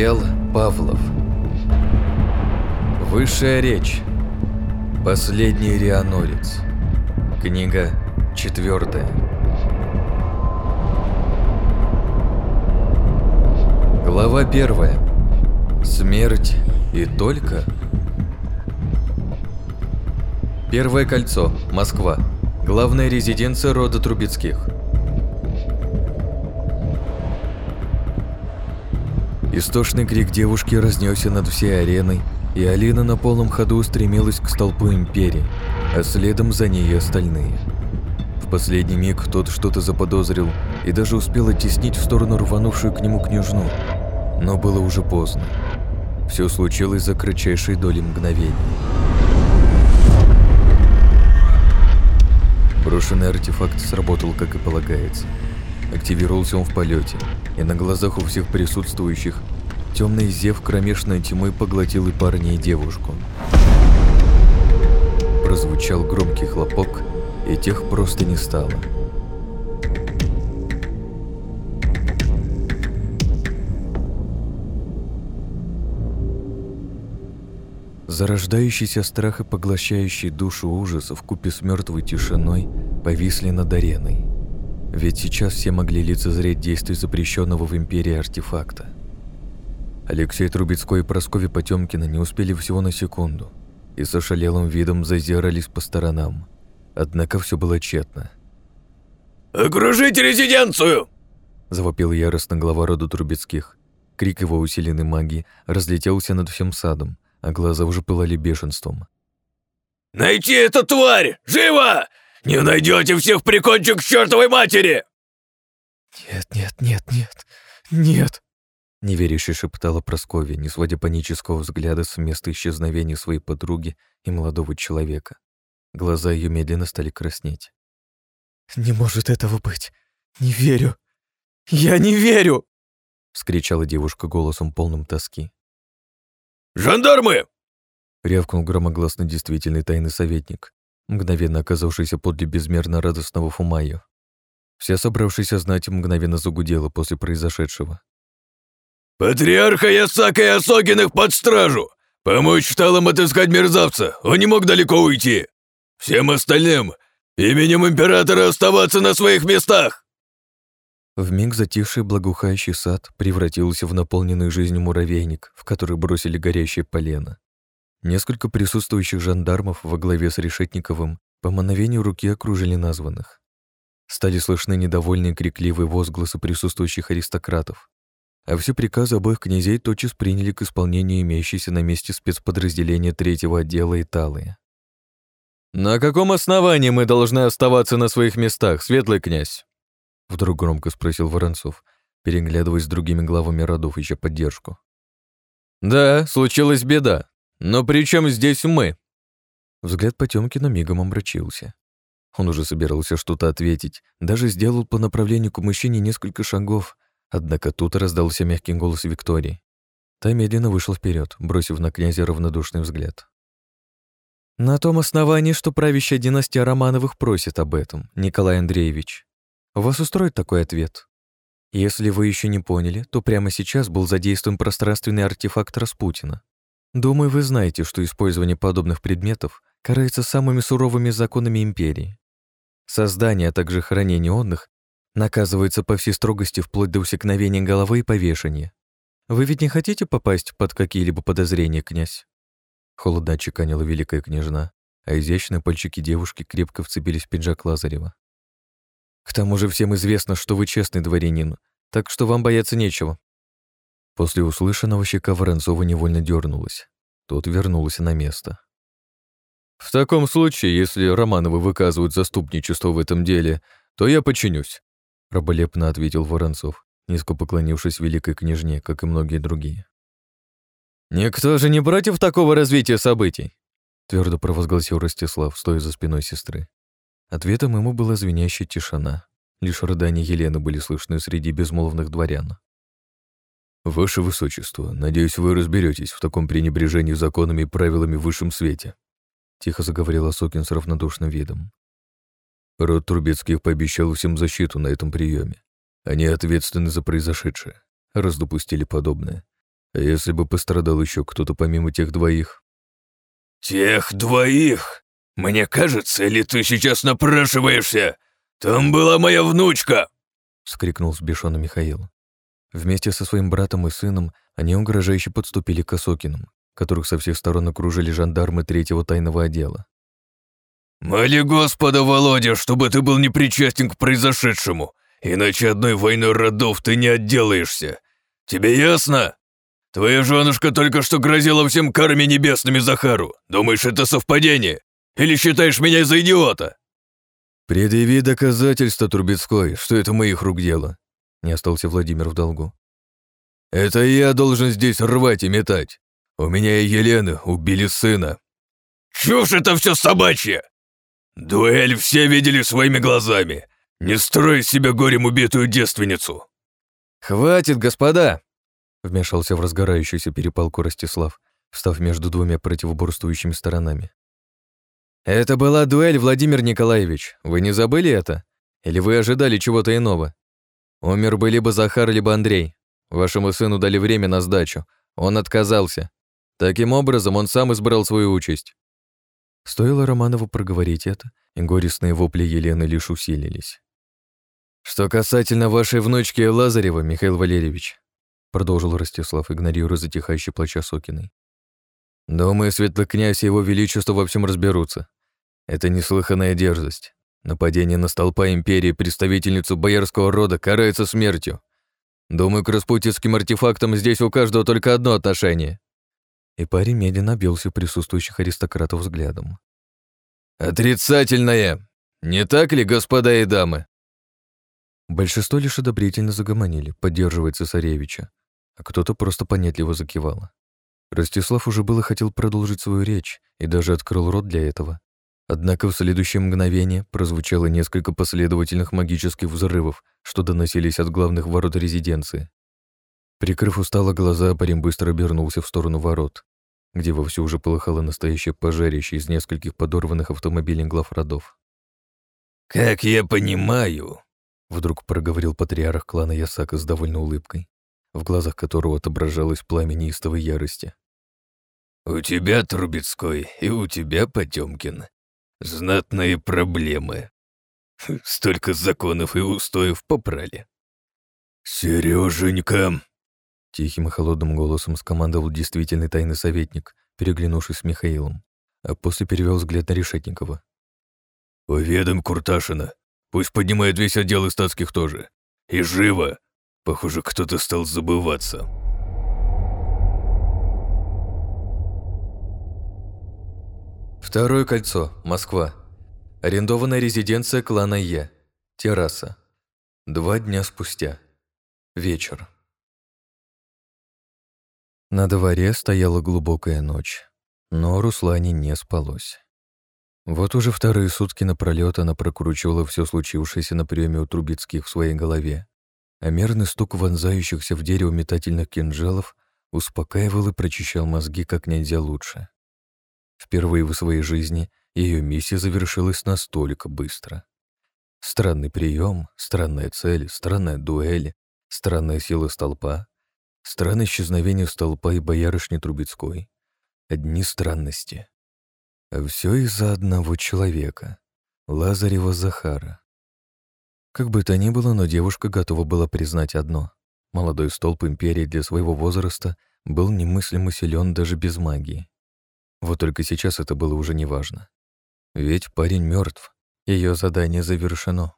Павел Павлов. Высшая речь. Последний рианорец Книга четвертая. Глава первая. Смерть и только Первое кольцо, Москва. Главная резиденция рода Трубецких Истошный крик девушки разнесся над всей ареной, и Алина на полном ходу устремилась к столпу Империи, а следом за ней остальные. В последний миг кто-то что-то заподозрил и даже успел оттеснить в сторону рванувшую к нему княжну, но было уже поздно. Все случилось за кратчайшей доли мгновений. Брошенный артефакт сработал, как и полагается. Активировался он в полете, и на глазах у всех присутствующих темный зев кромешной тьмы поглотил и парня, и девушку. Прозвучал громкий хлопок, и тех просто не стало. Зарождающийся страх и поглощающий душу ужас в купе с мертвой тишиной повисли над ареной. Ведь сейчас все могли лицезреть действие запрещенного в Империи артефакта. Алексей Трубецкой и Прасковья Потемкина не успели всего на секунду и с ошалелым видом зазирались по сторонам. Однако все было тщетно. «Окружите резиденцию!» Завопил яростно глава рода Трубецких. Крик его усиленной магии разлетелся над всем садом, а глаза уже пылали бешенством. «Найти эту тварь! Живо! Не найдете всех прикончу к чертовой матери!» «Нет, нет, нет, нет, нет!» Неверяще шептала Прасковья, не сводя панического взгляда с места исчезновения своей подруги и молодого человека. Глаза ее медленно стали краснеть. «Не может этого быть! Не верю! Я не верю!» — вскричала девушка голосом полным тоски. «Жандармы!» — рявкнул громогласно действительный тайный советник, мгновенно оказавшийся подле безмерно радостного Фумаю. Вся собравшаяся знать мгновенно загудела после произошедшего. «Патриарха Ясака и Осогиных под стражу! Помочь шталам отыскать мерзавца! Он не мог далеко уйти! Всем остальным именем императора оставаться на своих местах!» Вмиг затихший благоухающий сад превратился в наполненный жизнью муравейник, в который бросили горящее полено. Несколько присутствующих жандармов во главе с Решетниковым по мановению руки окружили названных. Стали слышны недовольные крикливые возгласы присутствующих аристократов, а все приказы обоих князей тотчас приняли к исполнению имеющиеся на месте спецподразделения третьего отдела Италии. «На каком основании мы должны оставаться на своих местах, светлый князь?» Вдруг громко спросил Воронцов, переглядываясь с другими главами родов, ища поддержку. «Да, случилась беда. «Но при чем здесь мы?» Взгляд Потемкина мигом омрачился. Он уже собирался что-то ответить, даже сделал по направлению к мужчине несколько шагов, однако тут раздался мягкий голос Виктории. Та медленно вышла вперед, бросив на князя равнодушный взгляд. «На том основании, что правящая династия Романовых просит об этом, Николай Андреевич. Вас устроит такой ответ? Если вы еще не поняли, то прямо сейчас был задействован пространственный артефакт Распутина. Думаю, вы знаете, что использование подобных предметов карается самыми суровыми законами империи. Создание, а также хранение онных наказывается по всей строгости вплоть до усекновения головы и повешения. Вы ведь не хотите попасть под какие-либо подозрения, князь?» Холодно отчеканила великая княжна, а изящные пальчики девушки крепко вцепились в пиджак Лазарева. «К тому же всем известно, что вы честный дворянин, так что вам бояться нечего. После услышанного щека Воронцова невольно дернулась. Тот вернулся на место. «В таком случае, если Романовы выказывают заступничество в этом деле, то я подчинюсь», — раболепно ответил Воронцов, низко поклонившись великой княжне, как и многие другие. «Никто же не против такого развития событий?» — твердо провозгласил Ростислав, стоя за спиной сестры. Ответом ему была звенящая тишина. Лишь рыдания Елены были слышны среди безмолвных дворян. «Ваше Высочество, надеюсь, вы разберетесь в таком пренебрежении законами и правилами в высшем свете», тихо заговорил Осокин с равнодушным видом. Род Трубецких пообещал всем защиту на этом приеме. Они ответственны за произошедшее, раз допустили подобное. А если бы пострадал еще кто-то помимо тех двоих? «Тех двоих? Мне кажется, или ты сейчас напрашиваешься? Там была моя внучка!» — скрикнул сбешённый Михаил. Вместе со своим братом и сыном они угрожающе подступили к Осокинам, которых со всех сторон окружили жандармы третьего тайного отдела. «Моли Господа, Володя, чтобы ты был непричастен к произошедшему, иначе одной войной родов ты не отделаешься. Тебе ясно? Твоя женушка только что грозила всем карами небесными Захару. Думаешь, это совпадение? Или считаешь меня за идиота?» «Предъяви доказательства, Трубецкой, что это моих рук дело», — не остался Владимир в долгу. «Это я должен здесь рвать и метать. У меня и Елены убили сына». «Чушь это все собачья! Дуэль все видели своими глазами. Не строй себя горем убитую девственницу!» «Хватит, господа!» — вмешался в разгорающуюся перепалку Ростислав, встав между двумя противоборствующими сторонами. «Это была дуэль, Владимир Николаевич. Вы не забыли это? Или вы ожидали чего-то иного? Умер бы либо Захар, либо Андрей. Вашему сыну дали время на сдачу. Он отказался. Таким образом, он сам избрал свою участь». Стоило Романову проговорить это, и горестные вопли Елены лишь усилились. «Что касательно вашей внучки Лазарева, Михаил Валерьевич», продолжил Ростислав, игнорируя затихающий плач Осокиной. «Думаю, светлый князь и его величество во всем разберутся. Это неслыханная дерзость. Нападение на столпа империи представительницу боярского рода карается смертью. Думаю, к распутинским артефактам здесь у каждого только одно отношение». И парень медленно обвелся присутствующих аристократов взглядом. «Отрицательное! Не так ли, господа и дамы?» Большинство лишь одобрительно загомонили, поддерживая цесаревича, а кто-то просто понятливо закивал. Ростислав уже было хотел продолжить свою речь и даже открыл рот для этого. Однако в следующее мгновение прозвучало несколько последовательных магических взрывов, что доносились от главных ворот резиденции. Прикрыв устало глаза, парень быстро обернулся в сторону ворот, где вовсю уже полыхало настоящее пожарище из нескольких подорванных автомобилей глав родов. «Как я понимаю», — вдруг проговорил патриарх клана Ясака с довольной улыбкой, в глазах которого отображалось пламя неистовой ярости. «У тебя, Трубецкой, и у тебя, Потемкин, знатные проблемы. Столько законов и устоев попрали. Сереженька!» Тихим и холодным голосом скомандовал действительный тайный советник, переглянувшись с Михаилом, а после перевел взгляд на Решетникова. «Уведом Курташина. Пусть поднимает весь отдел и тоже. И живо! Похоже, кто-то стал забываться». Второе кольцо, Москва. Арендованная резиденция клана Е. Терраса. Два дня спустя. Вечер. На дворе стояла глубокая ночь, но Руслане не спалось. Вот уже вторые сутки напролёт она прокручивала все случившееся на приеме у Трубецких в своей голове, а мерный стук вонзающихся в дерево метательных кинжалов успокаивал и прочищал мозги как нельзя лучше. Впервые в своей жизни ее миссия завершилась настолько быстро. Странный прием, странная цель, странная дуэль, странная сила столпа, странное исчезновение столпа и боярышни Трубецкой. Одни странности. А все из-за одного человека — Лазарева Захара. Как бы то ни было, но девушка готова была признать одно. Молодой столб империи для своего возраста был немыслимо силен даже без магии. Вот только сейчас это было уже неважно. Ведь парень мертв, ее задание завершено.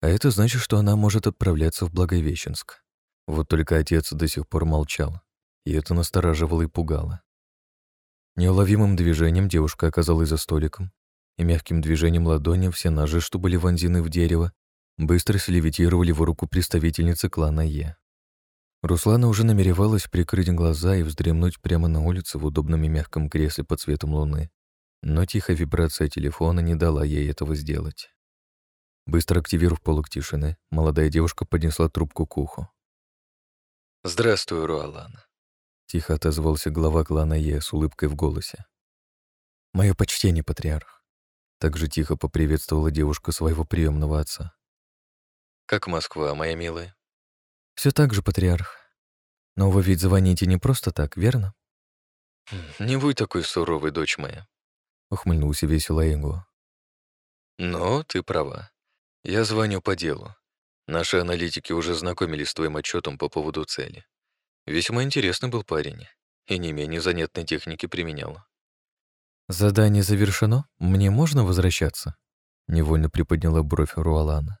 А это значит, что она может отправляться в Благовещенск. Вот только отец до сих пор молчал, и это настораживало и пугало. Неуловимым движением девушка оказалась за столиком, и мягким движением ладони все ножи, что были вонзены в дерево, быстро слевитировали в руку представительницы клана Е. Руслана уже намеревалась прикрыть глаза и вздремнуть прямо на улице в удобном и мягком кресле под светом луны, но тихая вибрация телефона не дала ей этого сделать. Быстро активировав полок тишины, молодая девушка поднесла трубку к уху. «Здравствуй, Руалан», — тихо отозвался глава клана Е с улыбкой в голосе. «Мое почтение, патриарх», — также тихо поприветствовала девушка своего приемного отца. «Как Москва, моя милая?» Все так же, патриарх. Но вы ведь звоните не просто так, верно? «Не будь такой суровой, дочь моя», — ухмыльнулся весело Эго. «Но ты права. Я звоню по делу. Наши аналитики уже знакомились с твоим отчетом по поводу цели. Весьма интересный был парень и не менее занятной техники применял. «Задание завершено? Мне можно возвращаться?» Невольно приподняла бровь Руалана.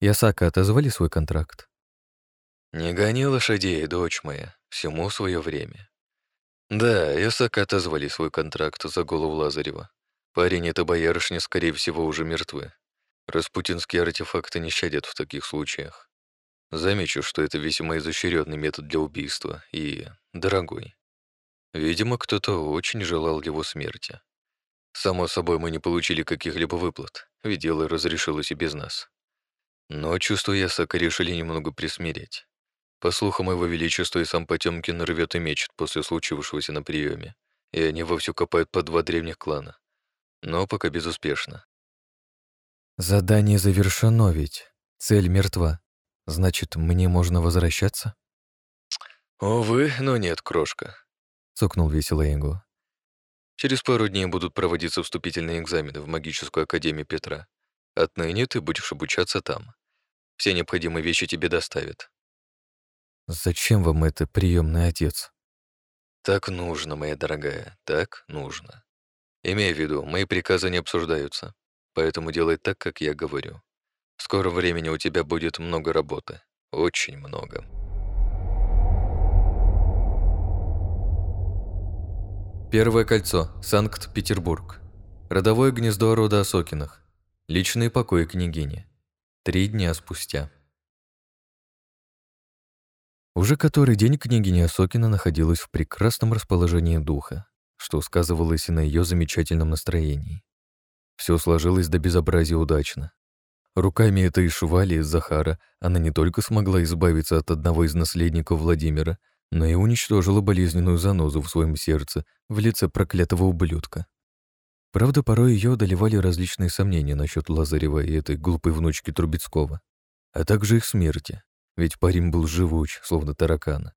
«Ясака, отозвали свой контракт?» «Не гони лошадей, дочь моя, всему свое время. Да, Ясака отозвали свой контракт за голову Лазарева. Парень и боярышня, скорее всего, уже мертвы. Распутинские артефакты не щадят в таких случаях. Замечу, что это весьма изощренный метод для убийства и дорогой. Видимо, кто-то очень желал его смерти. Само собой, мы не получили каких-либо выплат, ведь дело разрешилось и без нас. Но чувство Ясака решили немного присмирять. По слухам, его величество и сам Потемкин рвет и мечет после случившегося на приеме, и они вовсю копают по два древних клана. Но пока безуспешно. Задание завершено ведь. Цель мертва. Значит, мне можно возвращаться? Увы, но нет, крошка. Цокнул весело Инго. Через пару дней будут проводиться вступительные экзамены в магическую академию Петра. Отныне ты будешь обучаться там. Все необходимые вещи тебе доставят. «Зачем вам это, приемный отец?» «Так нужно, моя дорогая, так нужно. Имей в виду, мои приказы не обсуждаются, поэтому делай так, как я говорю. В скором времени у тебя будет много работы, очень много». Первое кольцо. Санкт-Петербург. Родовое гнездо рода Осокиных. Личные покои княгини. Три дня спустя. Уже который день княгиня Осокина находилась в прекрасном расположении духа, что сказывалось и на ее замечательном настроении. Все сложилось до безобразия удачно. Руками этой швали из Захара она не только смогла избавиться от одного из наследников Владимира, но и уничтожила болезненную занозу в своем сердце в лице проклятого ублюдка. Правда, порой ее одолевали различные сомнения насчет Лазарева и этой глупой внучки Трубецкого, а также их смерти ведь парень был живуч, словно таракан.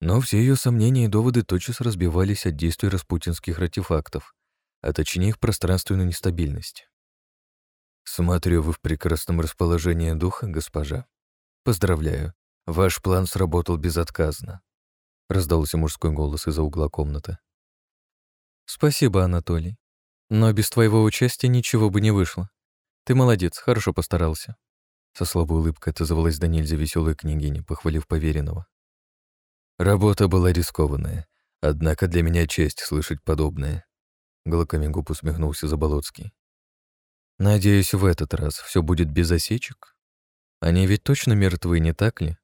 Но все ее сомнения и доводы тотчас разбивались от действий распутинских артефактов, а точнее их пространственную нестабильность. «Смотрю, вы в прекрасном расположении духа, госпожа. Поздравляю, ваш план сработал безотказно», — раздался мужской голос из-за угла комнаты. «Спасибо, Анатолий. Но без твоего участия ничего бы не вышло. Ты молодец, хорошо постарался», со слабой улыбкой отозвалась до нельзя веселая княгиня, похвалив поверенного. Работа была рискованная, однако для меня честь слышать подобное. Голоками губ усмехнулся Заболоцкий. Надеюсь, в этот раз все будет без осечек? Они ведь точно мертвы, не так ли?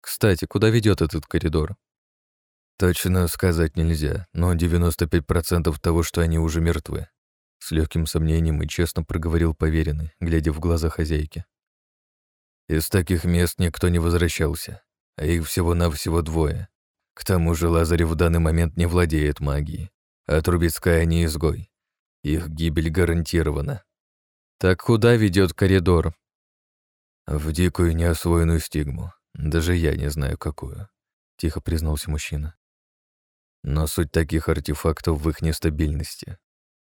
Кстати, куда ведет этот коридор? Точно сказать нельзя, но 95% того, что они уже мертвы. С легким сомнением и честно проговорил поверенный, глядя в глаза хозяйки. Из таких мест никто не возвращался, а их всего-навсего двое. К тому же Лазарев в данный момент не владеет магией, а Трубецкая не изгой. Их гибель гарантирована. Так куда ведет коридор? В дикую неосвоенную стигму. Даже я не знаю, какую. Тихо признался мужчина. Но суть таких артефактов в их нестабильности.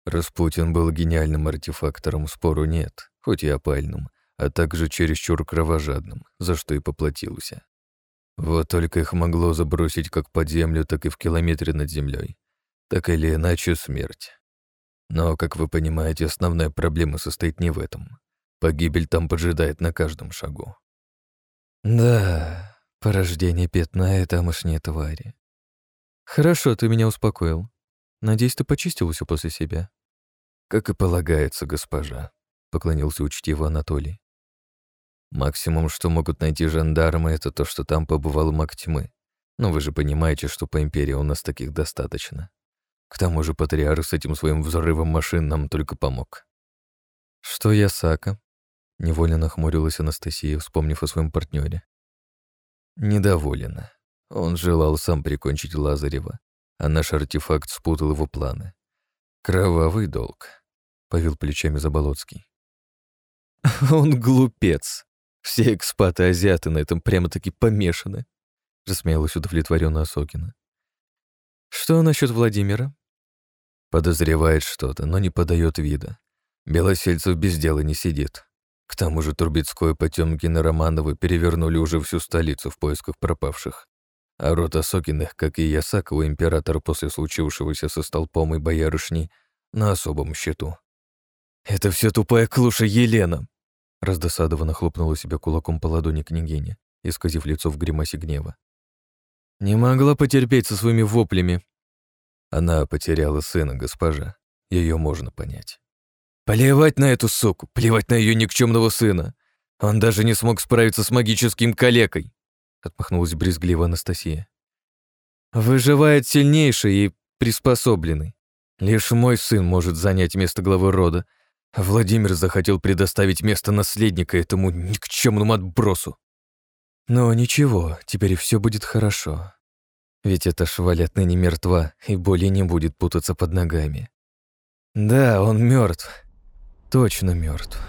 Распутин был гениальным артефактором, спору нет, хоть и опальным, а также чересчур кровожадным, за что и поплатился. Вот только их могло забросить как под землю, так и в километре над землей. Так или иначе смерть. Но, как вы понимаете, основная проблема состоит не в этом. Погибель там поджидает на каждом шагу. Да, порождение пятна и тамошние твари. Хорошо, ты меня успокоил. Надеюсь, ты почистил все после себя. Как и полагается, госпожа, поклонился учтиво Анатолий. Максимум, что могут найти жандармы, это то, что там побывал маг тьмы. Но вы же понимаете, что по Империи у нас таких достаточно. К тому же Патриарх с этим своим взрывом машин нам только помог. Что я, Сака? Невольно нахмурилась Анастасия, вспомнив о своем партнере. Недоволена. Он желал сам прикончить Лазарева, а наш артефакт спутал его планы. Кровавый долг, повел плечами Заболоцкий. Он глупец, все экспаты-азиаты на этом прямо-таки помешаны. — рассмеялась удовлетворенно Осокина. «Что насчет Владимира?» Подозревает что-то, но не подает вида. Белосельцев без дела не сидит. К тому же Турбецкой, Потёмкин и Романовы перевернули уже всю столицу в поисках пропавших. А род Осокиных, как и Ясакова, император после случившегося со столпом и боярышней, на особом счету. «Это все тупая клуша Елена!» Раздосадованно хлопнула себя кулаком по ладони княгиня, исказив лицо в гримасе гнева. «Не могла потерпеть со своими воплями». Она потеряла сына, госпожа. Ее можно понять. Плевать на эту суку, плевать на ее никчемного сына. Он даже не смог справиться с магическим калекой, отмахнулась брезгливо Анастасия. Выживает сильнейший и приспособленный. Лишь мой сын может занять место главы рода, Владимир захотел предоставить место наследника этому никчемному отбросу. Но ничего, теперь все будет хорошо. Ведь эта шваль отныне мертва и более не будет путаться под ногами. Да, он мертв, точно мертв.